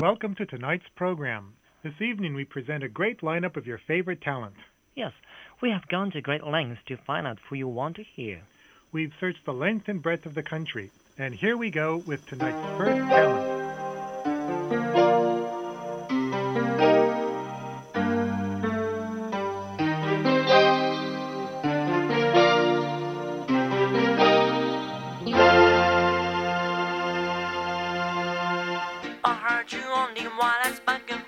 Welcome to tonight's program. This evening we present a great lineup of your favorite talent. Yes, we have gone to great lengths to find out who you want to hear. We've searched the length and breadth of the country, and here we go with tonight's first talent. I heard you only while I'm smoking